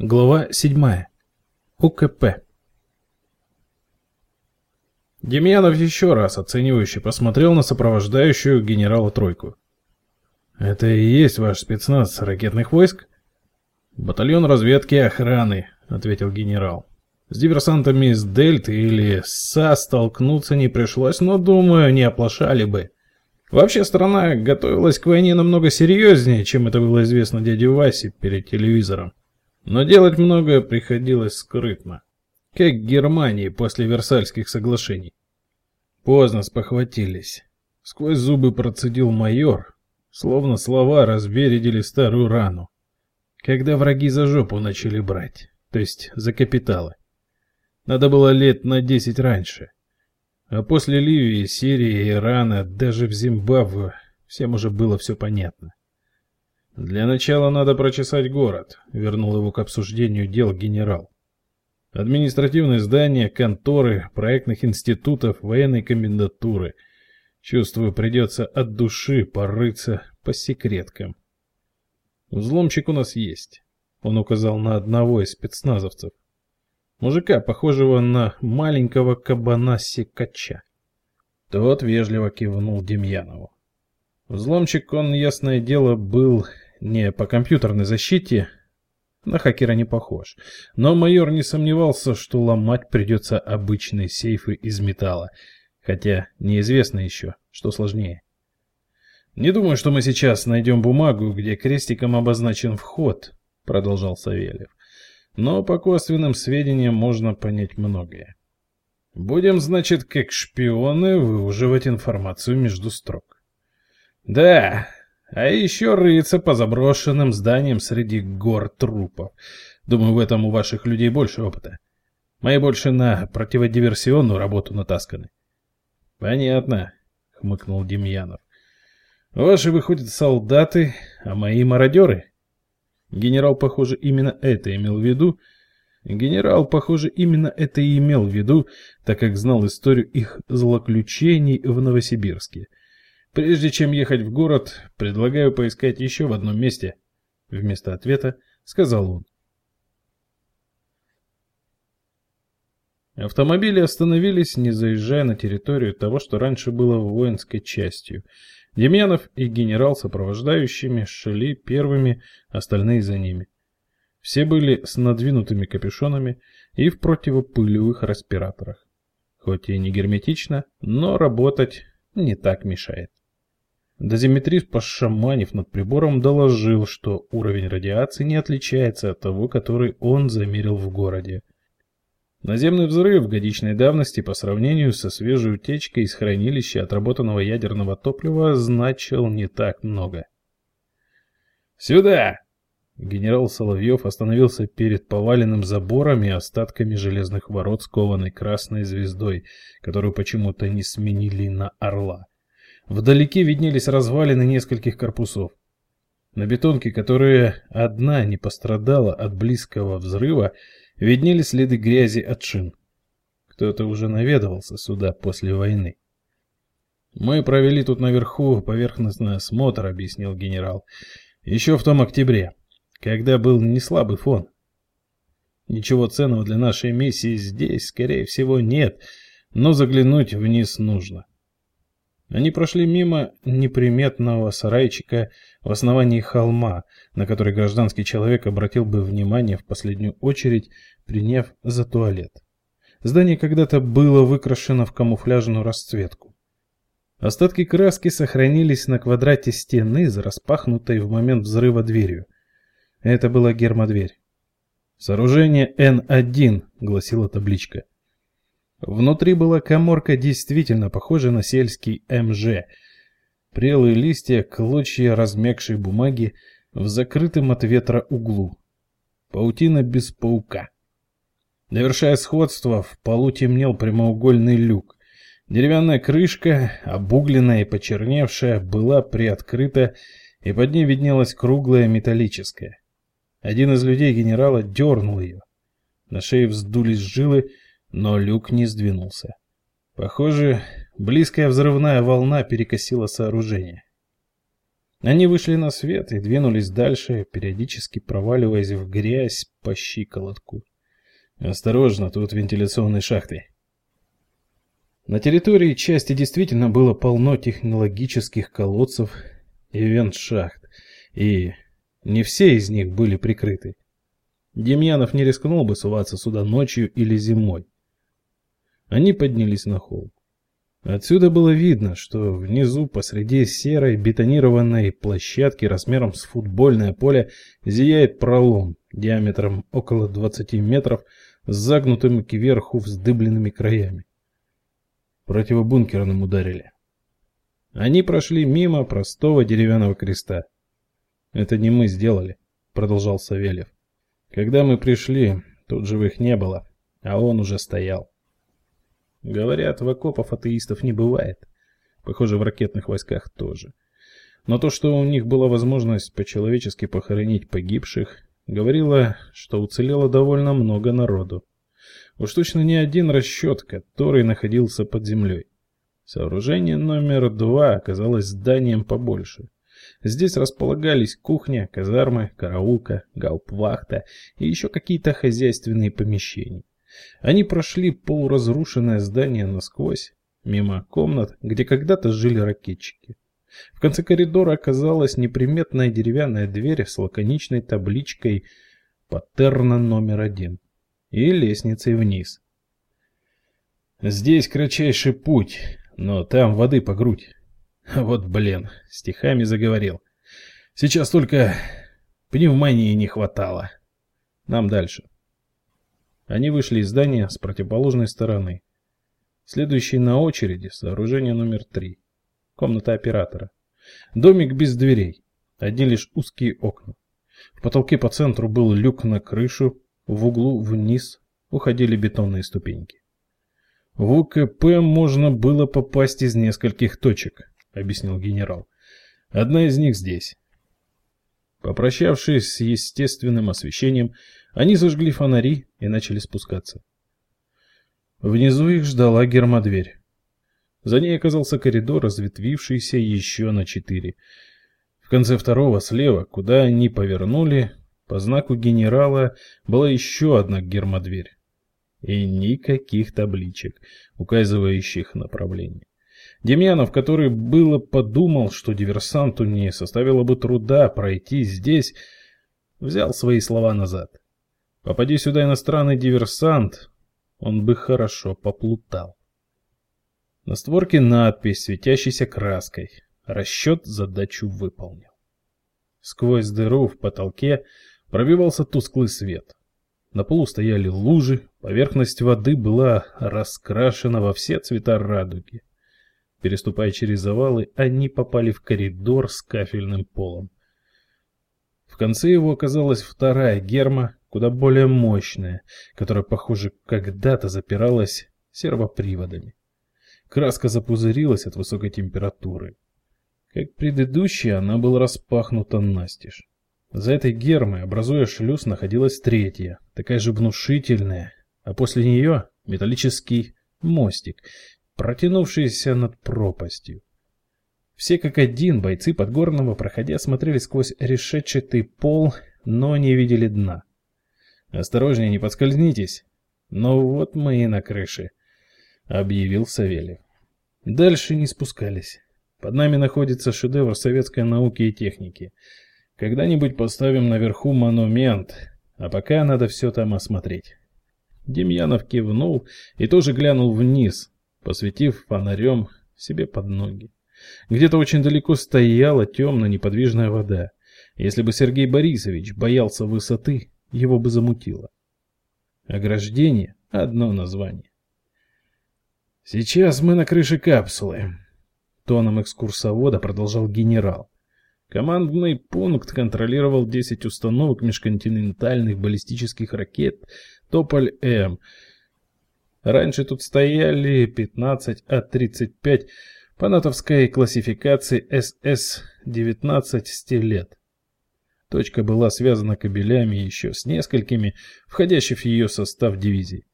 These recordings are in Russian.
Глава 7. УКП. Демьянов еще раз оценивающе посмотрел на сопровождающую генерала тройку. «Это и есть ваш спецназ ракетных войск?» «Батальон разведки и охраны», — ответил генерал. «С диверсантами из Дельты или СА столкнуться не пришлось, но, думаю, не оплошали бы. Вообще, страна готовилась к войне намного серьезнее, чем это было известно дяде Васе перед телевизором. Но делать многое приходилось скрытно, как Германии после Версальских соглашений. Поздно спохватились. Сквозь зубы процедил майор, словно слова разбередили старую рану. Когда враги за жопу начали брать, то есть за капиталы. Надо было лет на десять раньше. А после Ливии, Сирии, Ирана, даже в Зимбабве всем уже было все понятно. Для начала надо прочесать город, вернул его к обсуждению дел генерал. Административные здания, конторы, проектных институтов, военной комендатуры. Чувствую, придется от души порыться по секреткам. Взломчик у нас есть. Он указал на одного из спецназовцев. Мужика, похожего на маленького кабана-секача. Тот вежливо кивнул Демьянову. Взломчик, он, ясное дело, был не по компьютерной защите, на хакера не похож. Но майор не сомневался, что ломать придется обычные сейфы из металла, хотя неизвестно еще, что сложнее. «Не думаю, что мы сейчас найдем бумагу, где крестиком обозначен вход», — продолжал Савельев. «Но по косвенным сведениям можно понять многое. Будем, значит, как шпионы выуживать информацию между строк». «Да, а еще рыться по заброшенным зданиям среди гор трупов. Думаю, в этом у ваших людей больше опыта. Мои больше на противодиверсионную работу натасканы. Понятно, хмыкнул Демьянов. Ваши, выходят, солдаты, а мои мародеры? Генерал, похоже, именно это имел в виду. Генерал, похоже, именно это и имел в виду, так как знал историю их злоключений в Новосибирске. Прежде чем ехать в город, предлагаю поискать еще в одном месте. Вместо ответа сказал он. Автомобили остановились, не заезжая на территорию того, что раньше было воинской частью. Демьянов и генерал сопровождающими шли первыми, остальные за ними. Все были с надвинутыми капюшонами и в противопылевых респираторах. Хоть и не герметично, но работать не так мешает. Дозиметрист, пошаманив над прибором, доложил, что уровень радиации не отличается от того, который он замерил в городе. Наземный взрыв годичной давности по сравнению со свежей утечкой из хранилища отработанного ядерного топлива значил не так много. «Сюда!» Генерал Соловьев остановился перед поваленным забором и остатками железных ворот, скованной красной звездой, которую почему-то не сменили на орла. Вдалеке виднелись развалины нескольких корпусов. На бетонке, которая одна не пострадала от близкого взрыва, виднелись следы грязи от шин. Кто-то уже наведывался сюда после войны. «Мы провели тут наверху поверхностный осмотр», — объяснил генерал. «Еще в том октябре, когда был не слабый фон. Ничего ценного для нашей миссии здесь, скорее всего, нет, но заглянуть вниз нужно. Они прошли мимо неприметного сарайчика в основании холма, на который гражданский человек обратил бы внимание в последнюю очередь, приняв за туалет. Здание когда-то было выкрашено в камуфляжную расцветку. Остатки краски сохранились на квадрате стены за распахнутой в момент взрыва дверью. Это была гермодверь. «Сооружение Н-1», — гласила табличка. Внутри была коморка, действительно похожая на сельский МЖ. Прелые листья, клочья размягшей бумаги в закрытом от ветра углу. Паутина без паука. Довершая сходство, в полу темнел прямоугольный люк. Деревянная крышка, обугленная и почерневшая, была приоткрыта, и под ней виднелась круглая металлическая. Один из людей генерала дернул ее. На шее вздулись жилы, но люк не сдвинулся. Похоже, близкая взрывная волна перекосила сооружение. Они вышли на свет и двинулись дальше, периодически проваливаясь в грязь по щиколотку. Осторожно, тут вентиляционные шахты. На территории части действительно было полно технологических колодцев и вент-шахт, и не все из них были прикрыты. Демьянов не рискнул бы суваться сюда ночью или зимой. Они поднялись на холм. Отсюда было видно, что внизу посреди серой бетонированной площадки размером с футбольное поле зияет пролом диаметром около 20 метров с загнутыми кверху вздыбленными краями. Противобункерным ударили. Они прошли мимо простого деревянного креста. «Это не мы сделали», — продолжал Савельев. «Когда мы пришли, тут живых не было, а он уже стоял». Говорят, в окопах атеистов не бывает. Похоже, в ракетных войсках тоже. Но то, что у них была возможность по-человечески похоронить погибших, говорило, что уцелело довольно много народу. Уж точно не один расчет, который находился под землей. Сооружение номер два оказалось зданием побольше. Здесь располагались кухня, казармы, караулка, гаупвахта и еще какие-то хозяйственные помещения. Они прошли полуразрушенное здание насквозь, мимо комнат, где когда-то жили ракетчики. В конце коридора оказалась неприметная деревянная дверь с лаконичной табличкой «Патерна номер один» и лестницей вниз. Здесь кратчайший путь, но там воды по грудь. Вот блин, стихами заговорил. Сейчас только пневмонии не хватало. Нам дальше. Они вышли из здания с противоположной стороны. Следующий на очереди сооружение номер три. Комната оператора. Домик без дверей. Одни лишь узкие окна. В потолке по центру был люк на крышу, в углу вниз уходили бетонные ступеньки. В УКП можно было попасть из нескольких точек, объяснил генерал. Одна из них здесь. Попрощавшись с естественным освещением, они зажгли фонари и начали спускаться. Внизу их ждала гермодверь. За ней оказался коридор, разветвившийся еще на четыре. В конце второго слева, куда они повернули, по знаку генерала была еще одна гермодверь. И никаких табличек, указывающих направление. Демьянов, который было подумал, что диверсанту не составило бы труда пройти здесь, взял свои слова назад. Попади сюда иностранный диверсант, он бы хорошо поплутал. На створке надпись, светящейся краской. Расчет задачу выполнил. Сквозь дыру в потолке пробивался тусклый свет. На полу стояли лужи, поверхность воды была раскрашена во все цвета радуги. Переступая через завалы, они попали в коридор с кафельным полом. В конце его оказалась вторая герма, куда более мощная, которая, похоже, когда-то запиралась сервоприводами. Краска запузырилась от высокой температуры. Как предыдущая, она была распахнута настежь. За этой гермой, образуя шлюз, находилась третья, такая же внушительная, а после нее металлический мостик, протянувшийся над пропастью. Все как один бойцы Подгорного, проходя, смотрели сквозь решетчатый пол, но не видели дна. «Осторожнее, не подскользнитесь!» «Ну вот мы и на крыше», — объявил Савельев. Дальше не спускались. Под нами находится шедевр советской науки и техники. Когда-нибудь поставим наверху монумент, а пока надо все там осмотреть. Демьянов кивнул и тоже глянул вниз, посветив фонарем себе под ноги. Где-то очень далеко стояла темная неподвижная вода. Если бы Сергей Борисович боялся высоты, его бы замутило. Ограждение — одно название. «Сейчас мы на крыше капсулы», — тоном экскурсовода продолжал генерал. Командный пункт контролировал 10 установок межконтинентальных баллистических ракет «Тополь-М», Раньше тут стояли 15 А-35 по натовской классификации СС-19 «Стилет». Точка была связана кабелями еще с несколькими, входящих в ее состав дивизий.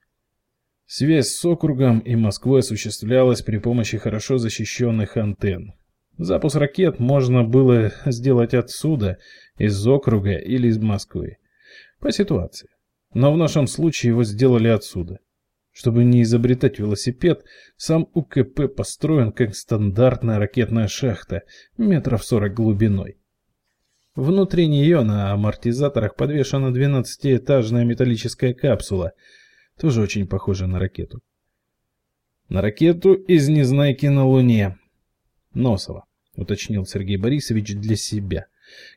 Связь с округом и Москвой осуществлялась при помощи хорошо защищенных антенн. Запуск ракет можно было сделать отсюда, из округа или из Москвы. По ситуации. Но в нашем случае его сделали отсюда. Чтобы не изобретать велосипед, сам УКП построен как стандартная ракетная шахта, метров сорок глубиной. Внутри нее на амортизаторах подвешена 12-этажная металлическая капсула, тоже очень похожая на ракету. На ракету из Незнайки на Луне. Носова, уточнил Сергей Борисович для себя,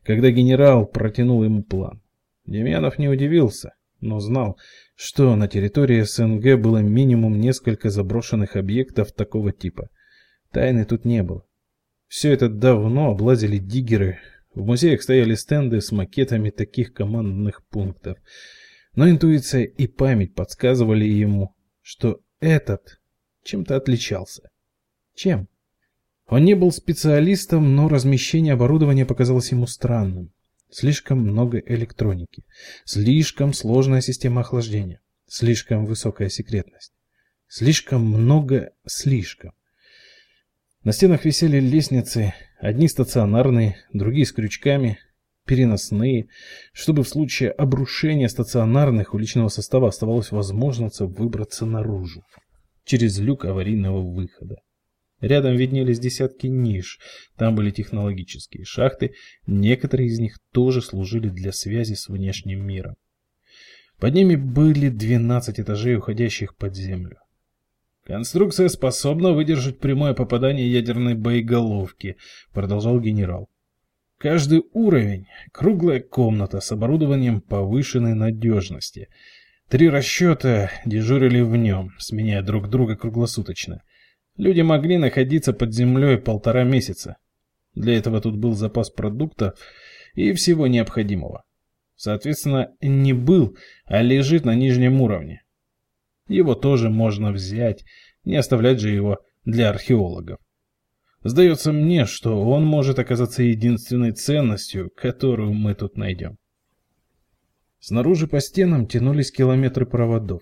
когда генерал протянул ему план. Демьянов не удивился, но знал, что на территории СНГ было минимум несколько заброшенных объектов такого типа. Тайны тут не было. Все это давно облазили диггеры. В музеях стояли стенды с макетами таких командных пунктов. Но интуиция и память подсказывали ему, что этот чем-то отличался. Чем? Он не был специалистом, но размещение оборудования показалось ему странным. Слишком много электроники, слишком сложная система охлаждения, слишком высокая секретность, слишком много слишком. На стенах висели лестницы, одни стационарные, другие с крючками, переносные, чтобы в случае обрушения стационарных у личного состава оставалось возможность выбраться наружу, через люк аварийного выхода. Рядом виднелись десятки ниш. Там были технологические шахты, некоторые из них тоже служили для связи с внешним миром. Под ними были 12 этажей, уходящих под землю. Конструкция способна выдержать прямое попадание ядерной боеголовки, продолжал генерал. Каждый уровень — круглая комната с оборудованием повышенной надежности. Три расчета дежурили в нем, сменяя друг друга круглосуточно. Люди могли находиться под землей полтора месяца. Для этого тут был запас продуктов и всего необходимого. Соответственно, не был, а лежит на нижнем уровне. Его тоже можно взять, не оставлять же его для археологов. Сдается мне, что он может оказаться единственной ценностью, которую мы тут найдем. Снаружи по стенам тянулись километры проводов.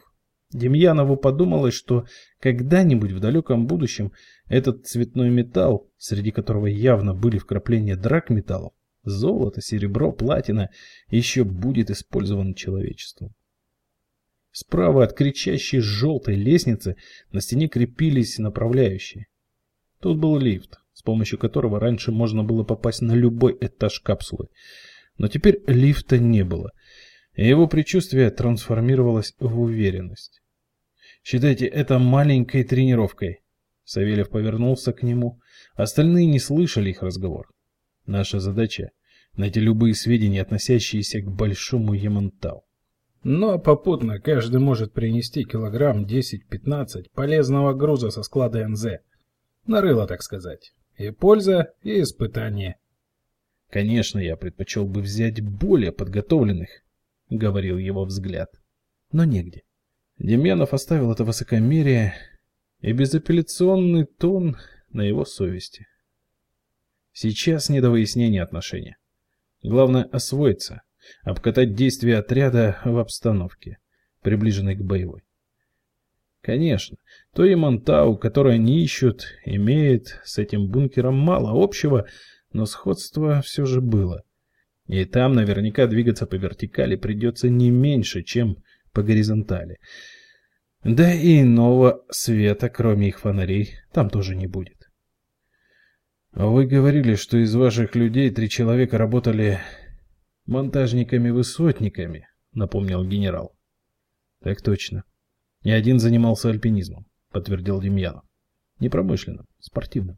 Демьянову подумалось, что когда-нибудь в далеком будущем этот цветной металл, среди которого явно были вкрапления драгметаллов, золото, серебро, платина, еще будет использован человечеством. Справа от кричащей желтой лестницы на стене крепились направляющие. Тут был лифт, с помощью которого раньше можно было попасть на любой этаж капсулы. Но теперь лифта не было, и его предчувствие трансформировалось в уверенность. Считайте это маленькой тренировкой. Савельев повернулся к нему. Остальные не слышали их разговор. Наша задача — найти любые сведения, относящиеся к большому Ямантау. Но попутно каждый может принести килограмм 10-15 полезного груза со склада НЗ. Нарыло, так сказать. И польза, и испытание. Конечно, я предпочел бы взять более подготовленных, говорил его взгляд. Но негде. Демьянов оставил это высокомерие и безапелляционный тон на его совести. Сейчас не до выяснения отношений. Главное освоиться, обкатать действия отряда в обстановке, приближенной к боевой. Конечно, то и Монтау, которое они ищут, имеет с этим бункером мало общего, но сходство все же было. И там наверняка двигаться по вертикали придется не меньше, чем по горизонтали. Да и иного света, кроме их фонарей, там тоже не будет. Вы говорили, что из ваших людей три человека работали монтажниками-высотниками, напомнил генерал. Так точно. И один занимался альпинизмом, подтвердил Демьянов. Не промышленным, спортивным.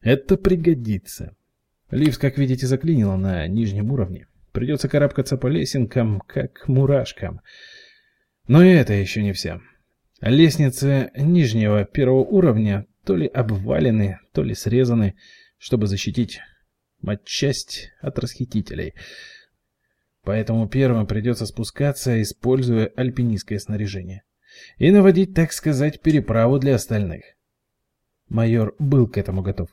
Это пригодится. Лифт, как видите, заклинило на нижнем уровне. Придется карабкаться по лесенкам, как мурашкам. Но и это еще не все. Лестницы нижнего первого уровня то ли обвалены, то ли срезаны, чтобы защитить матчасть от расхитителей. Поэтому первым придется спускаться, используя альпинистское снаряжение. И наводить, так сказать, переправу для остальных. Майор был к этому готов.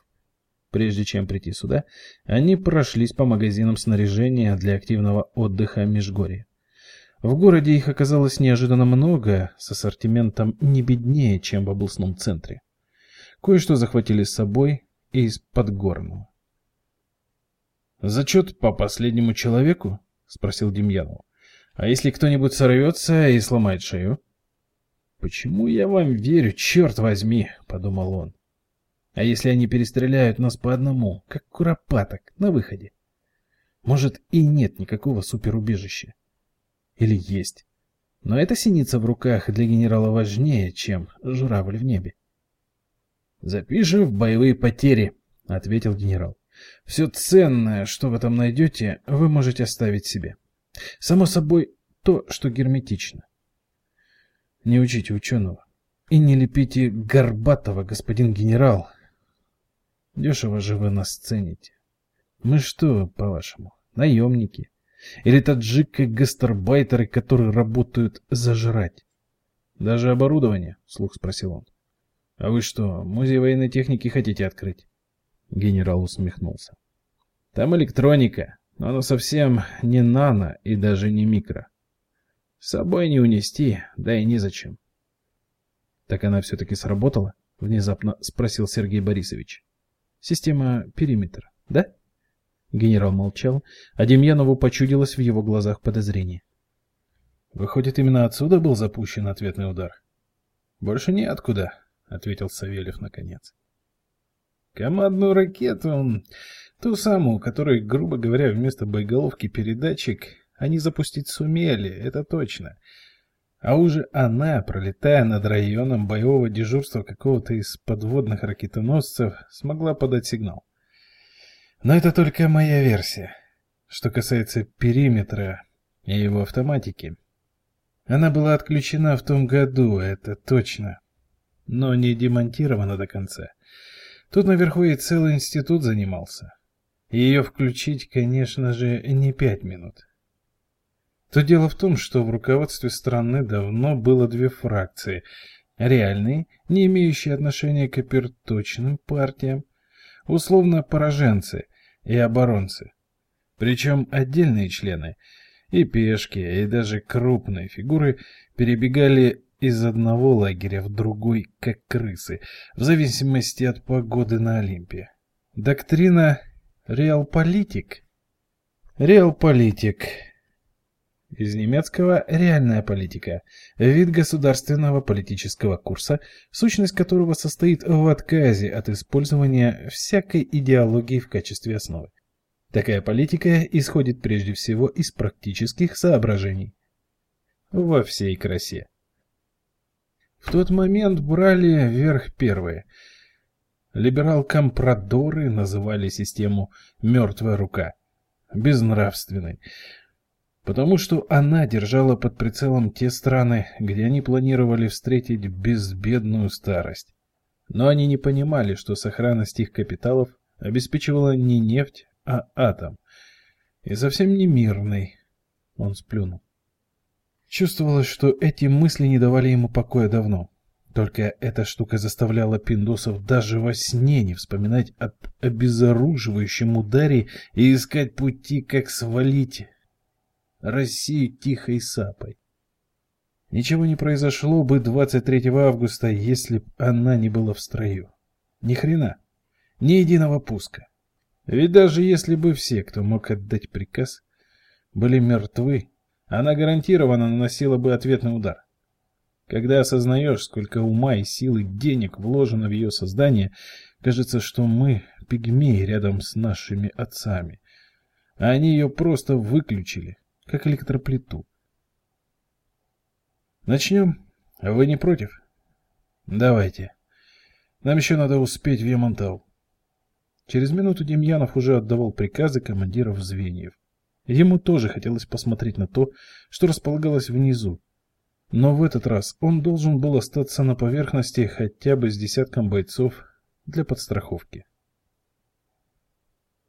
Прежде чем прийти сюда, они прошлись по магазинам снаряжения для активного отдыха Межгорья. В городе их оказалось неожиданно много, с ассортиментом не беднее, чем в областном центре. Кое-что захватили с собой, из Подгорного. «Зачет по последнему человеку?» — спросил Демьянов. «А если кто-нибудь сорвется и сломает шею?» «Почему я вам верю, черт возьми?» — подумал он. «А если они перестреляют нас по одному, как куропаток, на выходе? Может, и нет никакого суперубежища? Или есть? Но эта синица в руках для генерала важнее, чем журавль в небе». «Запишем в боевые потери», — ответил генерал. Все ценное, что вы там найдете, вы можете оставить себе. Само собой, то, что герметично. Не учите ученого. И не лепите горбатого, господин генерал. Дешево же вы нас цените. Мы что, по-вашему, наемники? Или таджики-гастарбайтеры, которые работают зажрать? Даже оборудование, вслух спросил он. А вы что, музей военной техники хотите открыть? Генерал усмехнулся. Там электроника, но она совсем не нано и даже не микро. С собой не унести, да и незачем. Так она все-таки сработала? Внезапно спросил Сергей Борисович. Система периметр, да? Генерал молчал, а Демьянову почудилось в его глазах подозрение. Выходит, именно отсюда был запущен ответный удар. Больше неоткуда, ответил Савельев наконец. Командную ракету, ту самую, которой, грубо говоря, вместо боеголовки передатчик, они запустить сумели, это точно. А уже она, пролетая над районом боевого дежурства какого-то из подводных ракетоносцев, смогла подать сигнал. Но это только моя версия. Что касается периметра и его автоматики, она была отключена в том году, это точно, но не демонтирована до конца. Тут наверху и целый институт занимался. Ее включить, конечно же, не пять минут. То дело в том, что в руководстве страны давно было две фракции. Реальные, не имеющие отношения к оперточным партиям, условно пораженцы и оборонцы. Причем отдельные члены, и пешки, и даже крупные фигуры перебегали из одного лагеря в другой, как крысы, в зависимости от погоды на Олимпе. Доктрина реалполитик. Реалполитик. Из немецкого «реальная политика» – вид государственного политического курса, сущность которого состоит в отказе от использования всякой идеологии в качестве основы. Такая политика исходит прежде всего из практических соображений. Во всей красе. В тот момент брали верх первые. Либерал-компрадоры называли систему «мертвая рука», безнравственной, потому что она держала под прицелом те страны, где они планировали встретить безбедную старость. Но они не понимали, что сохранность их капиталов обеспечивала не нефть, а атом. И совсем не мирный. Он сплюнул. Чувствовалось, что эти мысли не давали ему покоя давно. Только эта штука заставляла пиндосов даже во сне не вспоминать об обезоруживающем ударе и искать пути, как свалить Россию тихой сапой. Ничего не произошло бы 23 августа, если б она не была в строю. Ни хрена. Ни единого пуска. Ведь даже если бы все, кто мог отдать приказ, были мертвы, она гарантированно наносила бы ответный удар. Когда осознаешь, сколько ума и силы денег вложено в ее создание, кажется, что мы пигмеи рядом с нашими отцами. А они ее просто выключили, как электроплиту. Начнем? Вы не против? Давайте. Нам еще надо успеть в Ямантау. Через минуту Демьянов уже отдавал приказы командиров звеньев. Ему тоже хотелось посмотреть на то, что располагалось внизу. Но в этот раз он должен был остаться на поверхности хотя бы с десятком бойцов для подстраховки.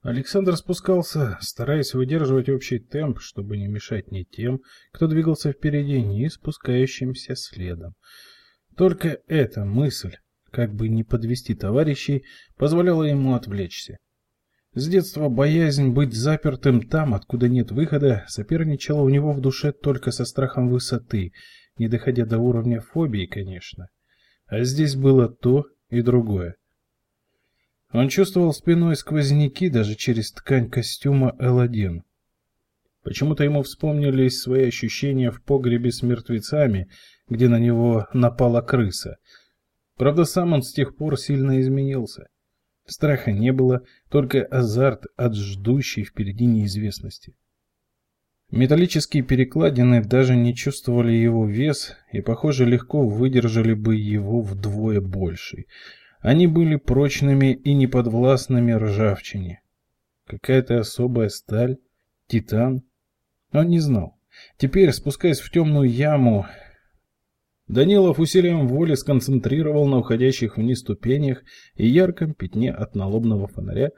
Александр спускался, стараясь выдерживать общий темп, чтобы не мешать ни тем, кто двигался впереди, ни спускающимся следом. Только эта мысль, как бы не подвести товарищей, позволяла ему отвлечься. С детства боязнь быть запертым там, откуда нет выхода, соперничала у него в душе только со страхом высоты, не доходя до уровня фобии, конечно. А здесь было то и другое. Он чувствовал спиной сквозняки даже через ткань костюма L1. Почему-то ему вспомнились свои ощущения в погребе с мертвецами, где на него напала крыса. Правда, сам он с тех пор сильно изменился. Страха не было, только азарт от ждущей впереди неизвестности. Металлические перекладины даже не чувствовали его вес и, похоже, легко выдержали бы его вдвое больший. Они были прочными и неподвластными ржавчине. Какая-то особая сталь, титан. Он не знал. Теперь, спускаясь в темную яму, Данилов усилием воли сконцентрировал на уходящих вниз ступенях и ярком пятне от налобного фонаря,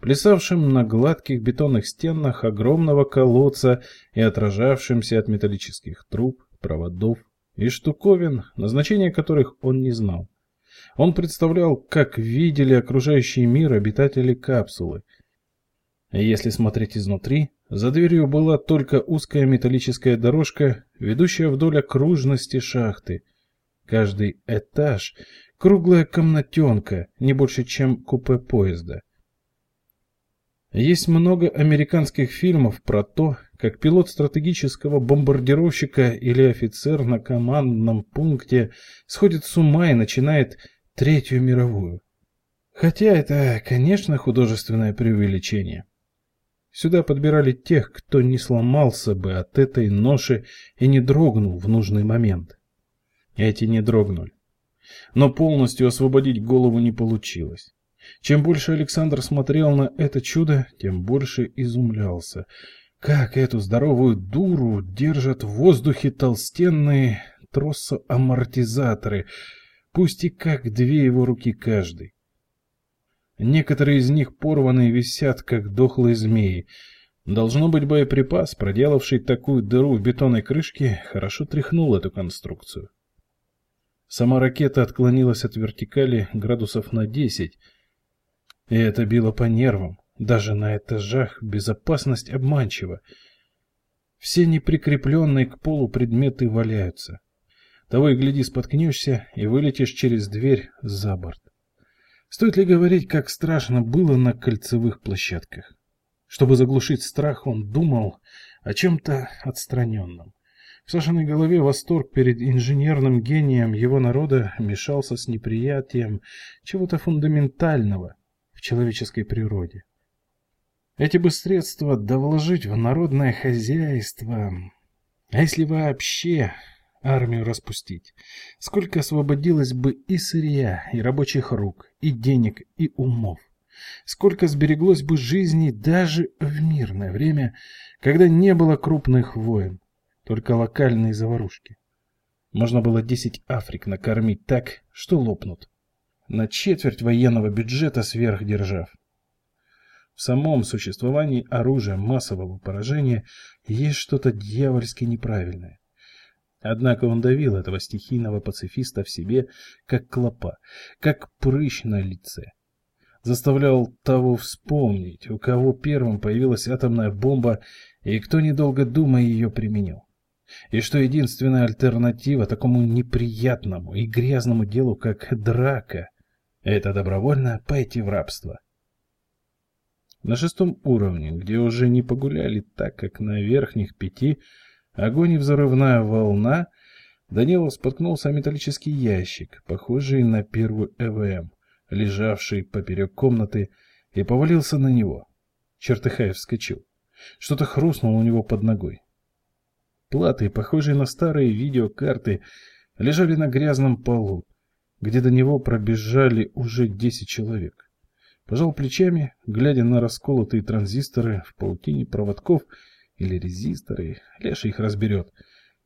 плясавшем на гладких бетонных стенах огромного колодца и отражавшимся от металлических труб, проводов и штуковин, назначения которых он не знал. Он представлял, как видели окружающий мир обитатели капсулы. Если смотреть изнутри, за дверью была только узкая металлическая дорожка, ведущая вдоль окружности шахты. Каждый этаж — круглая комнатенка, не больше, чем купе поезда. Есть много американских фильмов про то, как пилот стратегического бомбардировщика или офицер на командном пункте сходит с ума и начинает Третью мировую. Хотя это, конечно, художественное преувеличение. Сюда подбирали тех, кто не сломался бы от этой ноши и не дрогнул в нужный момент. Эти не дрогнули. Но полностью освободить голову не получилось. Чем больше Александр смотрел на это чудо, тем больше изумлялся. Как эту здоровую дуру держат в воздухе толстенные тросоамортизаторы, пусть и как две его руки каждый. Некоторые из них порваны и висят, как дохлые змеи. Должно быть, боеприпас, проделавший такую дыру в бетонной крышке, хорошо тряхнул эту конструкцию. Сама ракета отклонилась от вертикали градусов на 10, и это било по нервам. Даже на этажах безопасность обманчива. Все неприкрепленные к полу предметы валяются. Того и гляди, споткнешься и вылетишь через дверь за борт. Стоит ли говорить, как страшно было на кольцевых площадках? Чтобы заглушить страх, он думал о чем-то отстраненном. В Сашиной голове восторг перед инженерным гением его народа мешался с неприятием чего-то фундаментального в человеческой природе. Эти бы средства довложить в народное хозяйство. А если вообще армию распустить. Сколько освободилось бы и сырья, и рабочих рук, и денег, и умов. Сколько сбереглось бы жизней даже в мирное время, когда не было крупных войн, только локальные заварушки. Можно было десять Африк накормить так, что лопнут. На четверть военного бюджета сверхдержав. В самом существовании оружия массового поражения есть что-то дьявольски неправильное. Однако он давил этого стихийного пацифиста в себе, как клопа, как прыщ на лице. Заставлял того вспомнить, у кого первым появилась атомная бомба и кто, недолго думая, ее применил. И что единственная альтернатива такому неприятному и грязному делу, как драка, это добровольно пойти в рабство. На шестом уровне, где уже не погуляли так, как на верхних пяти, Огонь и взрывная волна. Данилов споткнулся о металлический ящик, похожий на первую ЭВМ, лежавший поперек комнаты, и повалился на него. Чертыхаев вскочил. Что-то хрустнуло у него под ногой. Платы, похожие на старые видеокарты, лежали на грязном полу, где до него пробежали уже десять человек. Пожал плечами, глядя на расколотые транзисторы в паутине проводков или резисторы, Леша их разберет.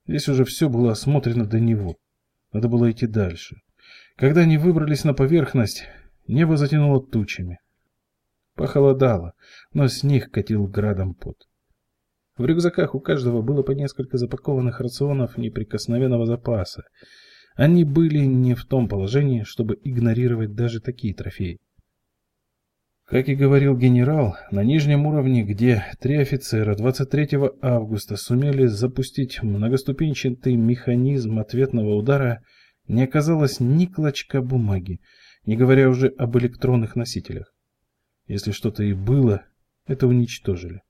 Здесь уже все было осмотрено до него. Надо было идти дальше. Когда они выбрались на поверхность, небо затянуло тучами. Похолодало, но с них катил градом пот. В рюкзаках у каждого было по несколько запакованных рационов неприкосновенного запаса. Они были не в том положении, чтобы игнорировать даже такие трофеи. Как и говорил генерал, на нижнем уровне, где три офицера 23 августа сумели запустить многоступенчатый механизм ответного удара, не оказалось ни клочка бумаги, не говоря уже об электронных носителях. Если что-то и было, это уничтожили.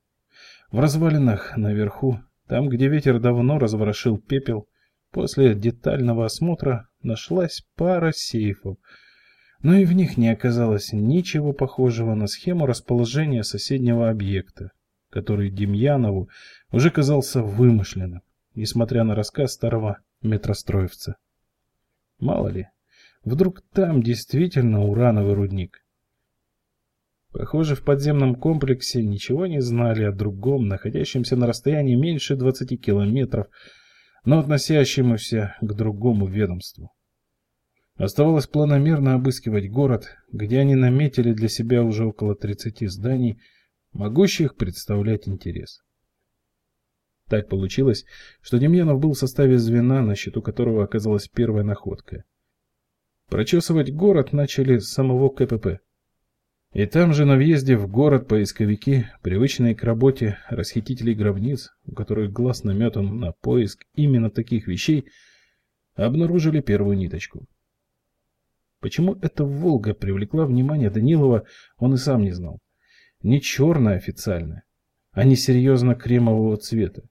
В развалинах наверху, там, где ветер давно разворошил пепел, после детального осмотра нашлась пара сейфов, но и в них не оказалось ничего похожего на схему расположения соседнего объекта, который Демьянову уже казался вымышленным, несмотря на рассказ старого метростроевца. Мало ли, вдруг там действительно урановый рудник. Похоже, в подземном комплексе ничего не знали о другом, находящемся на расстоянии меньше 20 километров, но относящемуся к другому ведомству. Оставалось планомерно обыскивать город, где они наметили для себя уже около 30 зданий, могущих представлять интерес. Так получилось, что Демьянов был в составе звена, на счету которого оказалась первая находка. Прочесывать город начали с самого КПП. И там же на въезде в город поисковики, привычные к работе расхитителей гробниц, у которых глаз наметан на поиск именно таких вещей, обнаружили первую ниточку. Почему эта «Волга» привлекла внимание Данилова, он и сам не знал. Не черная официальная, а не серьезно кремового цвета.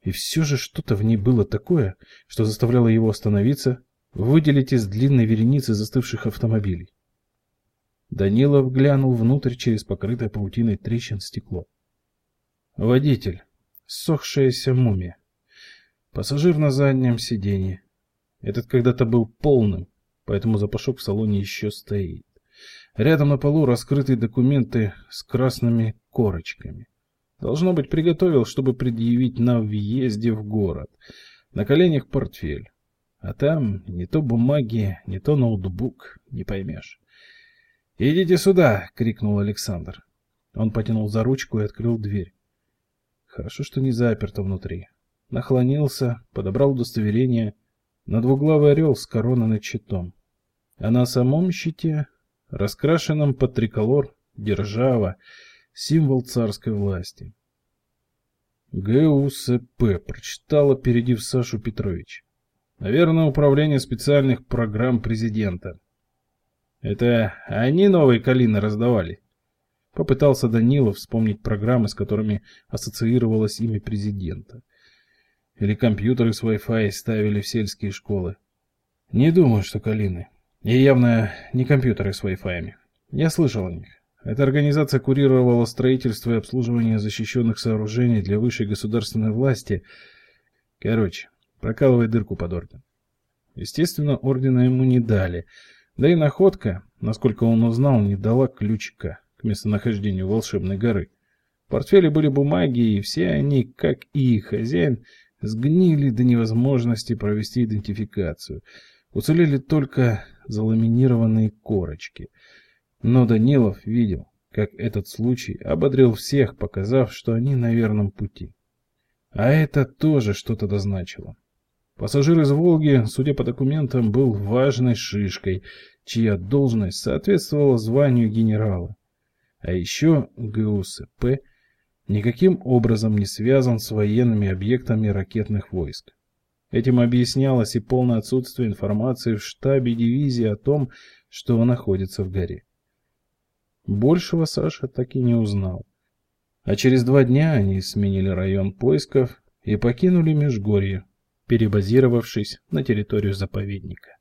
И все же что-то в ней было такое, что заставляло его остановиться, выделить из длинной вереницы застывших автомобилей. Данилов глянул внутрь через покрытое паутиной трещин стекло. Водитель. Сохшаяся мумия. Пассажир на заднем сиденье. Этот когда-то был полным, поэтому запашок в салоне еще стоит. Рядом на полу раскрыты документы с красными корочками. Должно быть, приготовил, чтобы предъявить на въезде в город. На коленях портфель. А там не то бумаги, не то ноутбук, не поймешь. «Идите сюда!» — крикнул Александр. Он потянул за ручку и открыл дверь. Хорошо, что не заперто внутри. Нахлонился, подобрал удостоверение на двуглавый орел с короной над щитом. А на самом щите, раскрашенном под триколор, держава, символ царской власти. ГУСП прочитал, опередив Сашу Петрович. Наверное, управление специальных программ президента. Это они новые калины раздавали? Попытался Данилов вспомнить программы, с которыми ассоциировалось имя президента. Или компьютеры с Wi-Fi ставили в сельские школы. Не думаю, что калины. И явно не компьютеры с Wi-Fi. Я слышал о них. Эта организация курировала строительство и обслуживание защищенных сооружений для высшей государственной власти. Короче, прокалывай дырку под орден. Естественно, ордена ему не дали — да и находка, насколько он узнал, не дала ключика к местонахождению волшебной горы. В портфеле были бумаги, и все они, как и их хозяин, сгнили до невозможности провести идентификацию. Уцелели только заламинированные корочки. Но Данилов видел, как этот случай ободрил всех, показав, что они на верном пути. А это тоже что-то дозначило. Пассажир из «Волги», судя по документам, был важной шишкой, чья должность соответствовала званию генерала. А еще ГУСП никаким образом не связан с военными объектами ракетных войск. Этим объяснялось и полное отсутствие информации в штабе дивизии о том, что он находится в горе. Большего Саша так и не узнал. А через два дня они сменили район поисков и покинули Межгорье, перебазировавшись на территорию заповедника.